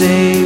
who